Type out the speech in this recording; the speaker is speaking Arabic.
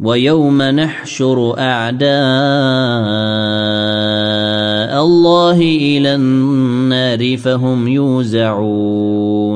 ويوم نحشر أعداء الله إلى النار فهم يوزعون.